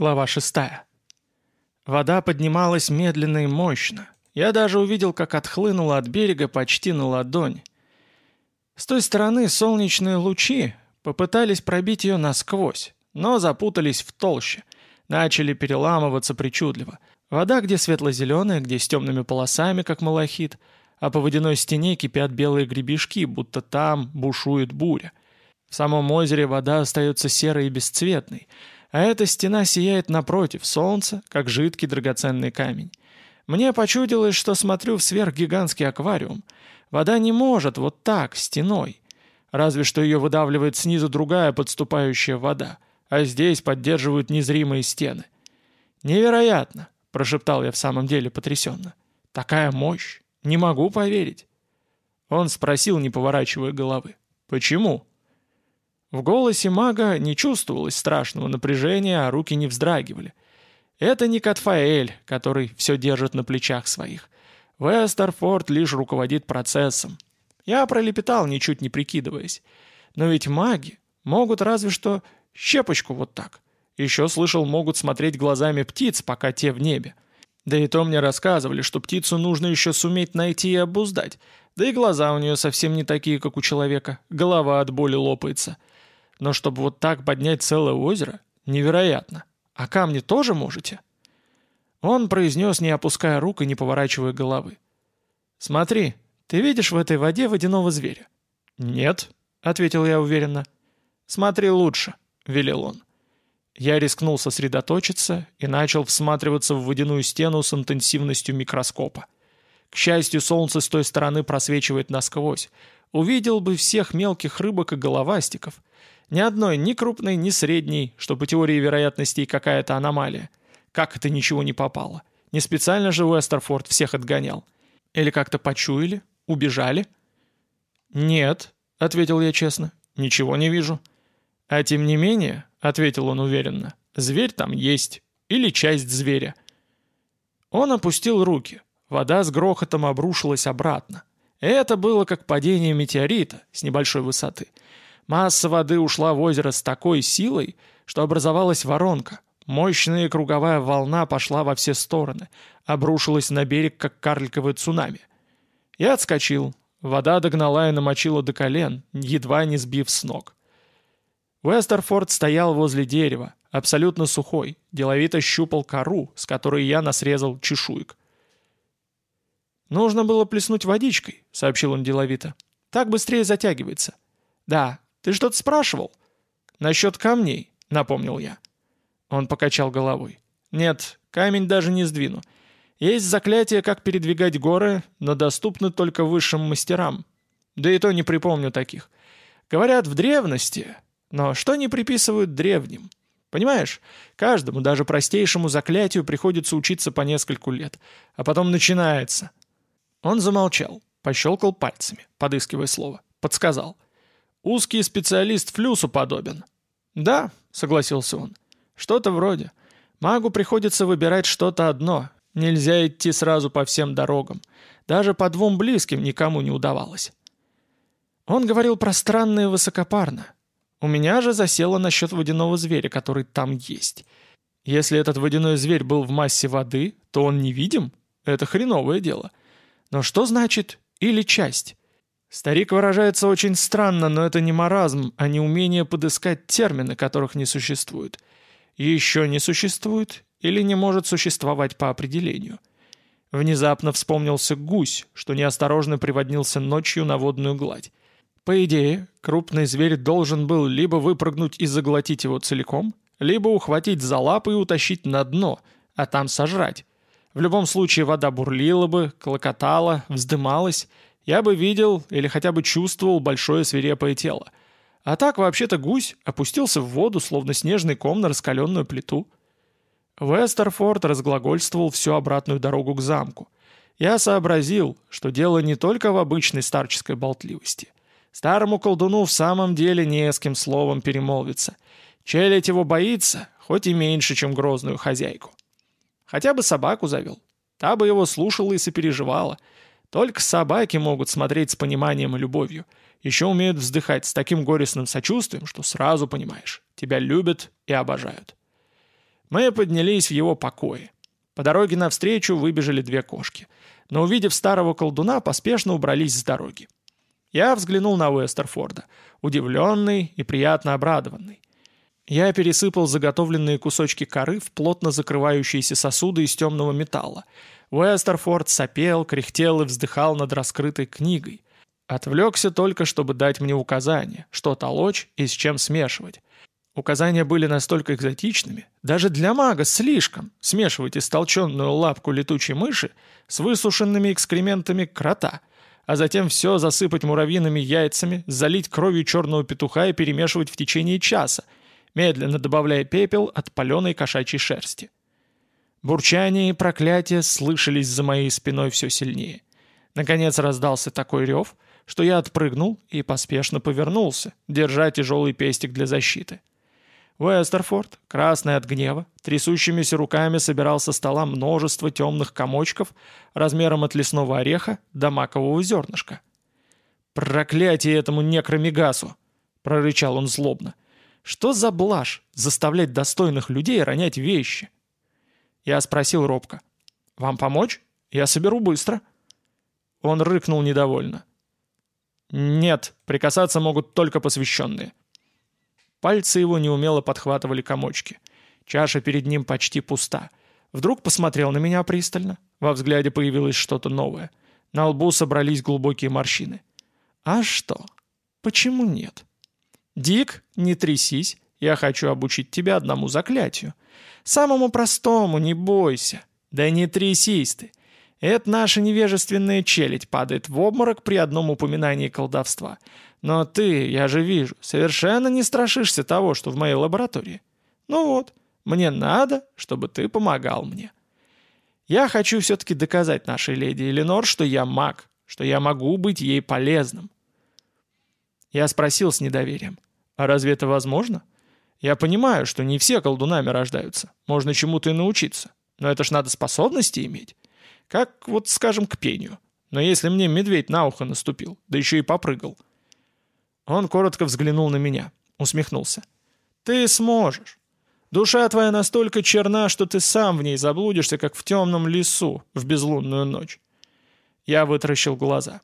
Глава шестая. Вода поднималась медленно и мощно. Я даже увидел, как отхлынула от берега почти на ладонь. С той стороны солнечные лучи попытались пробить ее насквозь, но запутались в толще, начали переламываться причудливо. Вода где светло-зеленая, где с темными полосами, как малахит, а по водяной стене кипят белые гребешки, будто там бушует буря. В самом озере вода остается серой и бесцветной, а эта стена сияет напротив солнца, как жидкий драгоценный камень. Мне почудилось, что смотрю в сверхгигантский аквариум. Вода не может вот так, стеной. Разве что ее выдавливает снизу другая подступающая вода, а здесь поддерживают незримые стены. «Невероятно!» — прошептал я в самом деле потрясенно. «Такая мощь! Не могу поверить!» Он спросил, не поворачивая головы. «Почему?» В голосе мага не чувствовалось страшного напряжения, а руки не вздрагивали. Это не Катфаэль, который все держит на плечах своих. Вестерфорд лишь руководит процессом. Я пролепетал, ничуть не прикидываясь. Но ведь маги могут разве что щепочку вот так. Еще слышал, могут смотреть глазами птиц, пока те в небе. Да и то мне рассказывали, что птицу нужно еще суметь найти и обуздать. Да и глаза у нее совсем не такие, как у человека. Голова от боли лопается. — но чтобы вот так поднять целое озеро, невероятно. А камни тоже можете?» Он произнес, не опуская рук и не поворачивая головы. «Смотри, ты видишь в этой воде водяного зверя?» «Нет», — ответил я уверенно. «Смотри лучше», — велел он. Я рискнул сосредоточиться и начал всматриваться в водяную стену с интенсивностью микроскопа. К счастью, солнце с той стороны просвечивает насквозь. Увидел бы всех мелких рыбок и головастиков. Ни одной, ни крупной, ни средней, что по теории вероятностей какая-то аномалия. Как это ничего не попало? Не специально же Уэстерфорд всех отгонял. Или как-то почуяли? Убежали? «Нет», — ответил я честно, — «ничего не вижу». «А тем не менее», — ответил он уверенно, — «зверь там есть. Или часть зверя». Он опустил руки. Вода с грохотом обрушилась обратно. Это было как падение метеорита с небольшой высоты — Масса воды ушла в озеро с такой силой, что образовалась воронка. Мощная круговая волна пошла во все стороны, обрушилась на берег, как карликовое цунами. Я отскочил. Вода догнала и намочила до колен, едва не сбив с ног. Уэстерфорд стоял возле дерева, абсолютно сухой, деловито щупал кору, с которой я насрезал чешуек. «Нужно было плеснуть водичкой», — сообщил он деловито. «Так быстрее затягивается». «Да, ты что-то спрашивал?» «Насчет камней», — напомнил я. Он покачал головой. «Нет, камень даже не сдвину. Есть заклятие, как передвигать горы, но доступны только высшим мастерам. Да и то не припомню таких. Говорят, в древности, но что не приписывают древним? Понимаешь, каждому, даже простейшему заклятию приходится учиться по нескольку лет, а потом начинается». Он замолчал, пощелкал пальцами, подыскивая слово, подсказал — Узкий специалист флюсу подобен». «Да», — согласился он, — «что-то вроде. Магу приходится выбирать что-то одно. Нельзя идти сразу по всем дорогам. Даже по двум близким никому не удавалось». Он говорил пространно и высокопарно. У меня же засело насчет водяного зверя, который там есть. Если этот водяной зверь был в массе воды, то он невидим? Это хреновое дело. Но что значит «или часть»? Старик выражается очень странно, но это не маразм, а не умение подыскать термины, которых не существует. Еще не существует или не может существовать по определению. Внезапно вспомнился гусь, что неосторожно приводнился ночью на водную гладь. По идее, крупный зверь должен был либо выпрыгнуть и заглотить его целиком, либо ухватить за лапы и утащить на дно, а там сожрать. В любом случае вода бурлила бы, клокотала, вздымалась, я бы видел или хотя бы чувствовал большое свирепое тело. А так, вообще-то, гусь опустился в воду, словно снежный ком на раскаленную плиту. Вестерфорд разглагольствовал всю обратную дорогу к замку. Я сообразил, что дело не только в обычной старческой болтливости. Старому колдуну в самом деле не с кем словом перемолвиться. Челядь его боится, хоть и меньше, чем грозную хозяйку. Хотя бы собаку завел. Та бы его слушала и сопереживала — только собаки могут смотреть с пониманием и любовью. Еще умеют вздыхать с таким горестным сочувствием, что сразу понимаешь, тебя любят и обожают. Мы поднялись в его покое. По дороге навстречу выбежали две кошки. Но увидев старого колдуна, поспешно убрались с дороги. Я взглянул на Уэстерфорда, удивленный и приятно обрадованный. Я пересыпал заготовленные кусочки коры в плотно закрывающиеся сосуды из темного металла. Уэстерфорд сопел, кряхтел и вздыхал над раскрытой книгой. Отвлекся только, чтобы дать мне указания, что толочь и с чем смешивать. Указания были настолько экзотичными, даже для мага слишком, смешивать истолченную лапку летучей мыши с высушенными экскрементами крота, а затем все засыпать муравьиными яйцами, залить кровью черного петуха и перемешивать в течение часа — медленно добавляя пепел от паленой кошачьей шерсти. Бурчание и проклятия слышались за моей спиной все сильнее. Наконец раздался такой рев, что я отпрыгнул и поспешно повернулся, держа тяжелый пестик для защиты. Уэстерфорд, красный от гнева, трясущимися руками собирал со стола множество темных комочков размером от лесного ореха до макового зернышка. «Проклятие этому некромегасу!» — прорычал он злобно. Что за блажь заставлять достойных людей ронять вещи? Я спросил робко. «Вам помочь? Я соберу быстро». Он рыкнул недовольно. «Нет, прикасаться могут только посвященные». Пальцы его неумело подхватывали комочки. Чаша перед ним почти пуста. Вдруг посмотрел на меня пристально. Во взгляде появилось что-то новое. На лбу собрались глубокие морщины. «А что? Почему нет?» «Дик, не трясись, я хочу обучить тебя одному заклятию. Самому простому, не бойся. Да не трясись ты. Это наша невежественная челядь падает в обморок при одном упоминании колдовства. Но ты, я же вижу, совершенно не страшишься того, что в моей лаборатории. Ну вот, мне надо, чтобы ты помогал мне. Я хочу все-таки доказать нашей леди Эленор, что я маг, что я могу быть ей полезным. Я спросил с недоверием. А разве это возможно? Я понимаю, что не все колдунами рождаются. Можно чему-то и научиться. Но это ж надо способности иметь. Как вот, скажем, к пению. Но если мне медведь на ухо наступил, да еще и попрыгал. Он коротко взглянул на меня, усмехнулся. «Ты сможешь. Душа твоя настолько черна, что ты сам в ней заблудишься, как в темном лесу в безлунную ночь». Я вытаращил глаза.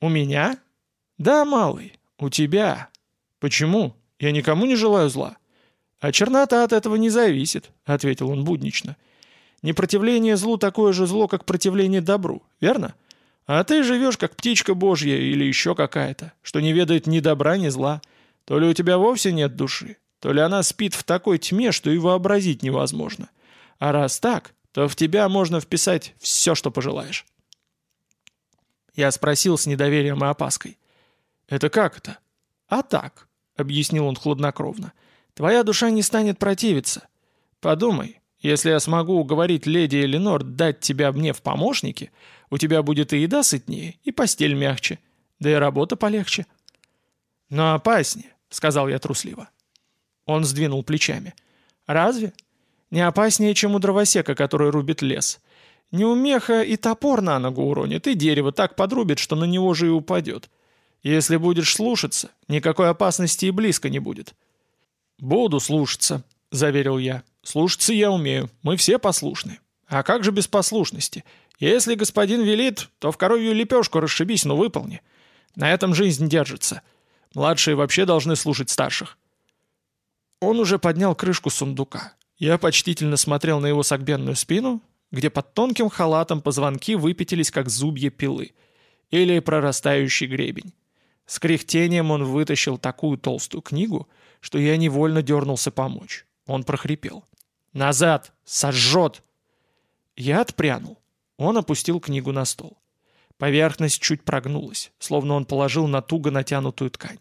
«У меня?» «Да, малый, у тебя. «Почему? Я никому не желаю зла». «А чернота от этого не зависит», — ответил он буднично. «Непротивление злу такое же зло, как противление добру, верно? А ты живешь, как птичка божья или еще какая-то, что не ведает ни добра, ни зла. То ли у тебя вовсе нет души, то ли она спит в такой тьме, что и вообразить невозможно. А раз так, то в тебя можно вписать все, что пожелаешь». Я спросил с недоверием и опаской. «Это как это?» «А так. — объяснил он хладнокровно. «Твоя душа не станет противиться. Подумай, если я смогу уговорить леди Эленор дать тебя мне в помощники, у тебя будет и еда сытнее, и постель мягче, да и работа полегче». «Но опаснее», — сказал я трусливо. Он сдвинул плечами. «Разве? Не опаснее, чем у дровосека, который рубит лес. Неумеха и топор на ногу уронит, и дерево так подрубит, что на него же и упадет. Если будешь слушаться, никакой опасности и близко не будет». «Буду слушаться», — заверил я. «Слушаться я умею, мы все послушны. А как же без послушности? Если господин велит, то в коровью лепешку расшибись, но выполни. На этом жизнь держится. Младшие вообще должны слушать старших». Он уже поднял крышку сундука. Я почтительно смотрел на его согбенную спину, где под тонким халатом позвонки выпятились, как зубья пилы, или прорастающий гребень. С кряхтением он вытащил такую толстую книгу, что я невольно дернулся помочь. Он прохрипел. «Назад! Сожжет!» Я отпрянул. Он опустил книгу на стол. Поверхность чуть прогнулась, словно он положил на туго натянутую ткань.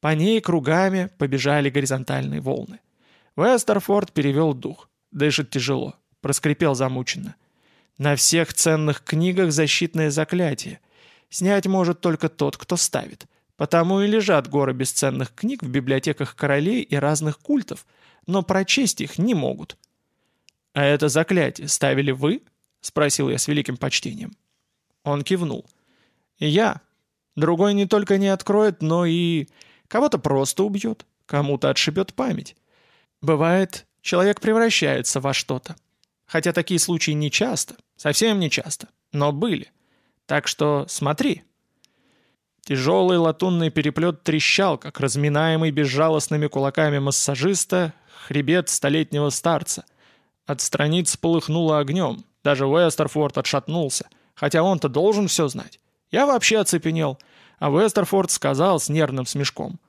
По ней кругами побежали горизонтальные волны. Вестерфорд перевел дух. Дышит тяжело. Проскрипел замученно. На всех ценных книгах защитное заклятие. Снять может только тот, кто ставит. Потому и лежат горы бесценных книг в библиотеках королей и разных культов, но прочесть их не могут. «А это заклятие ставили вы?» — спросил я с великим почтением. Он кивнул. «Я. Другой не только не откроет, но и... Кого-то просто убьет, кому-то отшибет память. Бывает, человек превращается во что-то. Хотя такие случаи не часто, совсем не часто, но были. Так что смотри. Тяжелый латунный переплет трещал, как разминаемый безжалостными кулаками массажиста хребет столетнего старца. От страниц полыхнуло огнем, даже Уэстерфорд отшатнулся, хотя он-то должен все знать. Я вообще оцепенел, а Вестерфорд сказал с нервным смешком.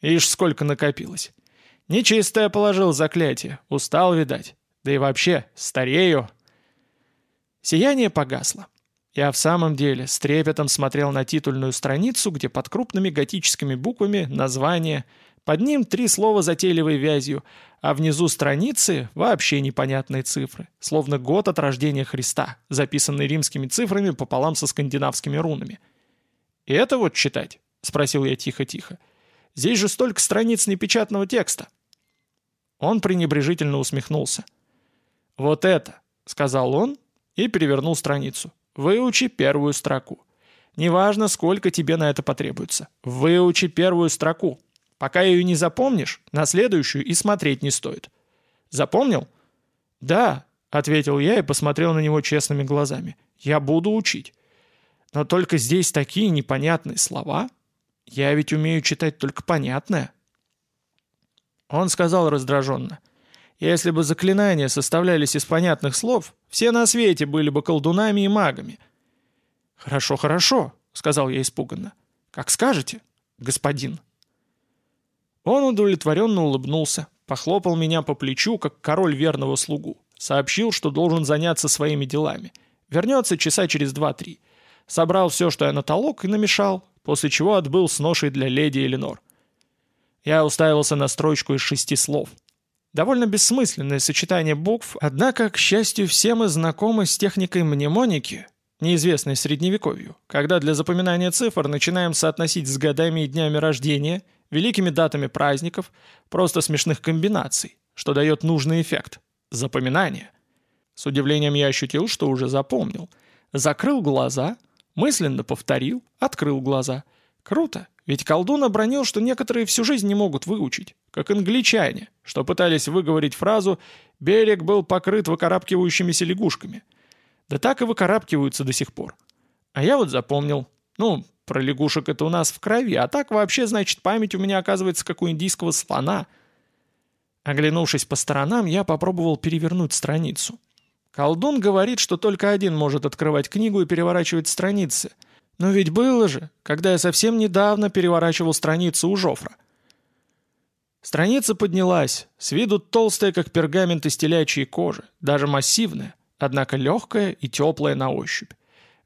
Ишь, сколько накопилось. Нечистое положил заклятие, устал, видать. Да и вообще, старею. Сияние погасло. Я в самом деле с трепетом смотрел на титульную страницу, где под крупными готическими буквами название, под ним три слова затейливой вязью, а внизу страницы вообще непонятные цифры, словно год от рождения Христа, записанный римскими цифрами пополам со скандинавскими рунами. «И это вот читать?» — спросил я тихо-тихо. «Здесь же столько страниц непечатного текста». Он пренебрежительно усмехнулся. «Вот это», — сказал он и перевернул страницу. «Выучи первую строку. Неважно, сколько тебе на это потребуется. Выучи первую строку. Пока ее не запомнишь, на следующую и смотреть не стоит. Запомнил?» «Да», — ответил я и посмотрел на него честными глазами. «Я буду учить. Но только здесь такие непонятные слова. Я ведь умею читать только понятное». Он сказал раздраженно. «Если бы заклинания составлялись из понятных слов, все на свете были бы колдунами и магами». «Хорошо, хорошо», — сказал я испуганно. «Как скажете, господин». Он удовлетворенно улыбнулся, похлопал меня по плечу, как король верного слугу, сообщил, что должен заняться своими делами. Вернется часа через два-три. Собрал все, что я натолок, и намешал, после чего отбыл с ношей для леди Эленор. Я уставился на строчку из шести слов. Довольно бессмысленное сочетание букв, однако, к счастью, все мы знакомы с техникой мнемоники, неизвестной средневековью, когда для запоминания цифр начинаем соотносить с годами и днями рождения, великими датами праздников, просто смешных комбинаций, что дает нужный эффект – запоминание. С удивлением я ощутил, что уже запомнил. Закрыл глаза, мысленно повторил, открыл глаза. Круто, ведь колдун обронил, что некоторые всю жизнь не могут выучить, как англичане, что пытались выговорить фразу «берег был покрыт выкарабкивающимися лягушками». Да так и выкарабкиваются до сих пор. А я вот запомнил. Ну, про лягушек это у нас в крови, а так вообще, значит, память у меня оказывается как у индийского слона. Оглянувшись по сторонам, я попробовал перевернуть страницу. Колдун говорит, что только один может открывать книгу и переворачивать страницы — но ведь было же, когда я совсем недавно переворачивал страницу у Жофра. Страница поднялась, с виду толстая, как пергамент из телячьей кожи, даже массивная, однако легкая и теплая на ощупь.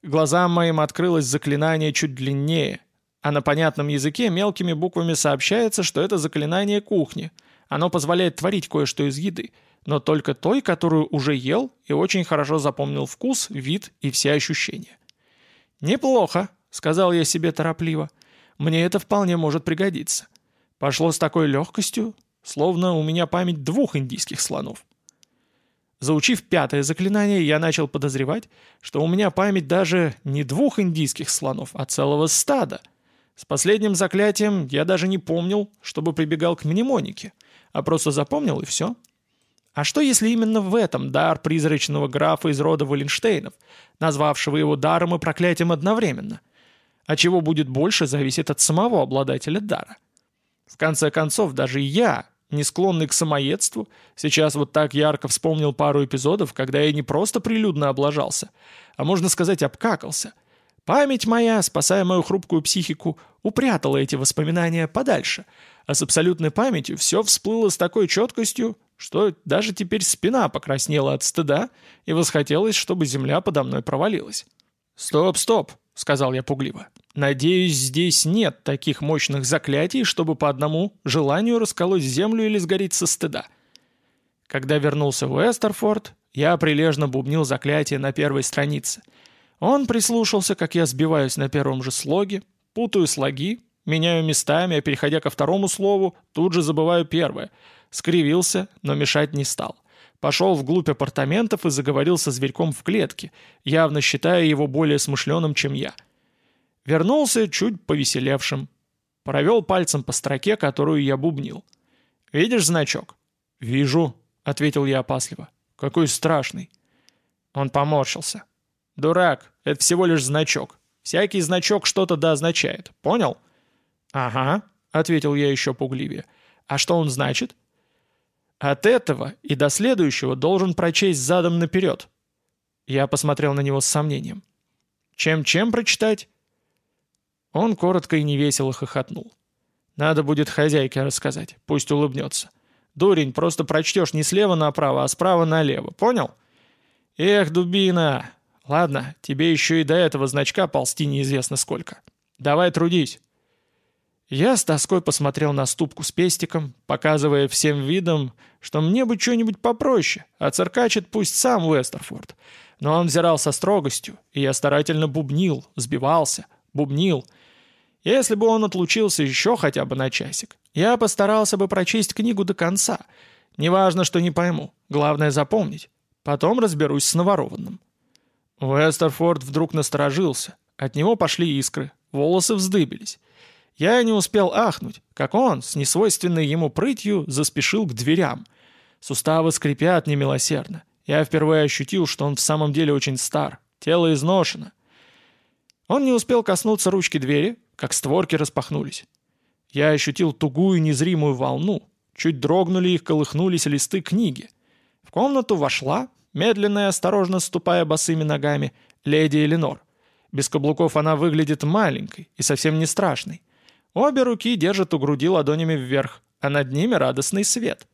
Глазам моим открылось заклинание чуть длиннее, а на понятном языке мелкими буквами сообщается, что это заклинание кухни. Оно позволяет творить кое-что из еды, но только той, которую уже ел и очень хорошо запомнил вкус, вид и все ощущения. «Неплохо», — сказал я себе торопливо. «Мне это вполне может пригодиться». Пошло с такой легкостью, словно у меня память двух индийских слонов. Заучив пятое заклинание, я начал подозревать, что у меня память даже не двух индийских слонов, а целого стада. С последним заклятием я даже не помнил, чтобы прибегал к мнемонике, а просто запомнил и все. А что если именно в этом дар призрачного графа из рода Валенштейнов, назвавшего его даром и проклятием одновременно? А чего будет больше, зависит от самого обладателя дара. В конце концов, даже я, не склонный к самоедству, сейчас вот так ярко вспомнил пару эпизодов, когда я не просто прилюдно облажался, а можно сказать обкакался. Память моя, спасая мою хрупкую психику, упрятала эти воспоминания подальше, а с абсолютной памятью все всплыло с такой четкостью, что даже теперь спина покраснела от стыда и восхотелось, чтобы земля подо мной провалилась. «Стоп, стоп», — сказал я пугливо. «Надеюсь, здесь нет таких мощных заклятий, чтобы по одному желанию расколоть землю или сгореть со стыда». Когда вернулся в Уэстерфорд, я прилежно бубнил заклятие на первой странице. Он прислушался, как я сбиваюсь на первом же слоге, путаю слоги, меняю местами, а переходя ко второму слову, тут же забываю первое — скривился, но мешать не стал. Пошел вглубь апартаментов и заговорил со зверьком в клетке, явно считая его более смышленым, чем я. Вернулся чуть повеселевшим. Провел пальцем по строке, которую я бубнил. «Видишь значок?» «Вижу», — ответил я опасливо. «Какой страшный!» Он поморщился. «Дурак, это всего лишь значок. Всякий значок что-то да означает. Понял?» «Ага», — ответил я еще пугливее. «А что он значит?» «От этого и до следующего должен прочесть задом наперед». Я посмотрел на него с сомнением. «Чем-чем прочитать?» Он коротко и невесело хохотнул. «Надо будет хозяйке рассказать, пусть улыбнется. Дурень, просто прочтешь не слева направо, а справа налево, понял?» «Эх, дубина! Ладно, тебе еще и до этого значка ползти неизвестно сколько. Давай трудись». Я с тоской посмотрел на ступку с пестиком, показывая всем видом, что мне бы что-нибудь попроще, а циркачит пусть сам Уэстерфорд. Но он взирал со строгостью, и я старательно бубнил, сбивался, бубнил. Если бы он отлучился еще хотя бы на часик, я постарался бы прочесть книгу до конца. Неважно, что не пойму, главное запомнить. Потом разберусь с наворованным. Уэстерфорд вдруг насторожился. От него пошли искры, волосы вздыбились. Я не успел ахнуть, как он, с несвойственной ему прытью, заспешил к дверям. Суставы скрипят немилосердно. Я впервые ощутил, что он в самом деле очень стар, тело изношено. Он не успел коснуться ручки двери, как створки распахнулись. Я ощутил тугую незримую волну, чуть дрогнули и колыхнулись листы книги. В комнату вошла, медленно и осторожно ступая босыми ногами, леди Эленор. Без каблуков она выглядит маленькой и совсем не страшной. Обе руки держат у груди ладонями вверх, а над ними радостный свет.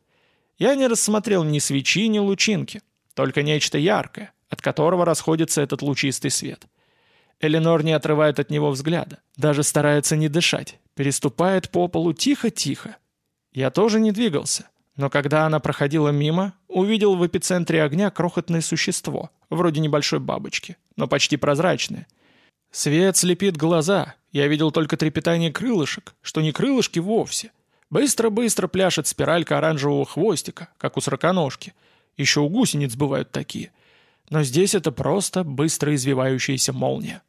Я не рассмотрел ни свечи, ни лучинки, только нечто яркое, от которого расходится этот лучистый свет. Эленор не отрывает от него взгляда, даже старается не дышать, переступает по полу тихо-тихо. Я тоже не двигался, но когда она проходила мимо, увидел в эпицентре огня крохотное существо, вроде небольшой бабочки, но почти прозрачное. Свет слепит глаза, я видел только трепетание крылышек, что не крылышки вовсе. Быстро-быстро пляшет спиралька оранжевого хвостика, как у сороконожки. Еще у гусениц бывают такие. Но здесь это просто быстро извивающаяся молния.